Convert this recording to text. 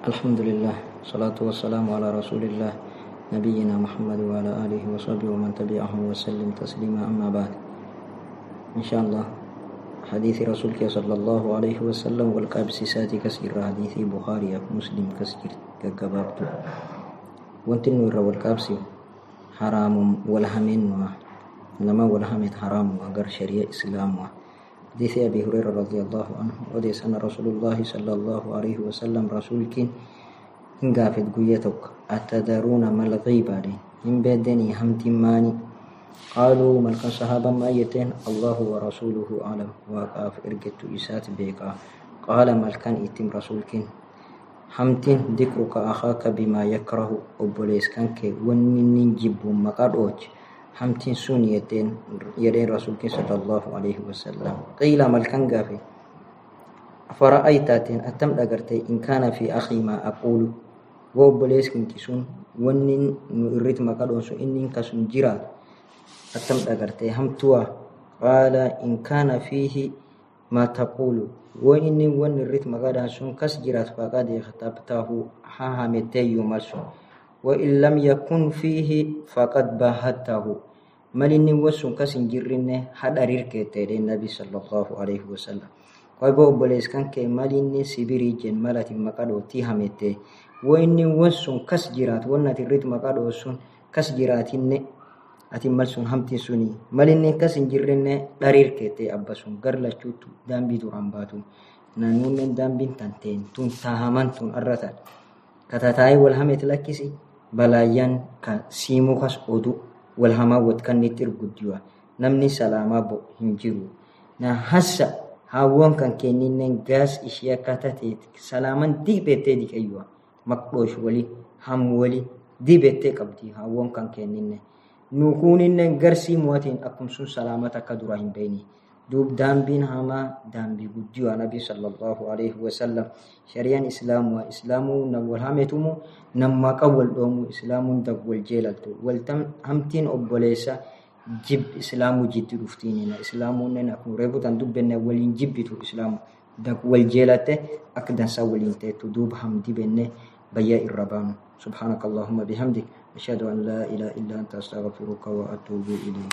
الحمد لله صلاة والسلام على رسول الله نبينا محمد وعلى آله وصحبه ومن تبعه وسلم تسليما أما بعد إن شاء الله حديث رسولك صلى الله عليه وسلم والقابسيسات كثير حديث بخاري مسلم كثير كقبابت وانت النور والقابسي حرام والهمين نما والهمت حرام وقر شريع إسلام حديث أبي هريرة رضي الله عنه وديس أن رسول الله صلى الله عليه وسلم رسولك. إن قافت قيتك أتدرون ما الغيبة إن بدني همت ماني قالوا ملك صحابة ما يتين الله ورسوله أعلم. وقاف إرقت إسات بيقا. قال ملكان إتم رسولك؟ همتين ذكرك أخاك بما يكره أبوليس كانك ونن جب مقادوش همتين سون يتين يدين رسولك صلى الله عليه وسلم. قيل ملكان قافي؟ فرأيتاتين أتم أقرتي إن كان في أخي ما أقول؟ وأبوليس كنك سون ونن نريد مقادوش إنن كسون جرات أتم أقرتي همتوا. قال إن كان فيه ما تقول. وإني ون الريت مقادا سون كس جرات فقد اختبته ها همتي يمسون وإن لم يكن فيه فقد باهته مالني وسون كس جرنه حدا ريركتي النبي صلى الله عليه وسلم sibirii jen malati maqaa dhootii hamette woinni won sun kas jiraat won ati irrit maqaa dhoo sun kas jiraatinne ati mal sun hamti suni malinni kas hin jirrenne dhariir keettee abba sun gar lachuutu daambii duraan baatu naannonnen daambiin tanteen tun taahaman tun arratan katataa'ee wal hamet lakkisi balaayyaan ka siimuu kas odu wal hamaa wot kan nitti irguddiwa namni salaamaa bo hin jiru. Na hassa hawwan kan kenninnen gaas ishee akka tateet salaaman dibettee diqayyuwa maqdhoosh wali ham wali dibettee qabdi hawwan kan kenninne nukuuninnen garsii mu'atiin akkum sun salaamat akka dura hin beeyni duub daambiin hamaa daambii guddiwa nabi sallallahu alaihi wasallam shari'aan islaamuwa islaamuu nam wal hametumu nam maqa wal dhoomu islaamuun dag wal jeelaltu waltam hamtiin obboleessa jib islaamuu jiddi dhuftiinina islaamuunnen akkuma reebutan dubbenne waliin jibbitu islaamu dag wal jeelatte akka dansaa waliin teettu duuba hamdi benne bayyaa irra baanu subhaanaka allahumma bihamdik ashhadu an laa ilaaha illa anta astaghfiruka wa atuubu ilayk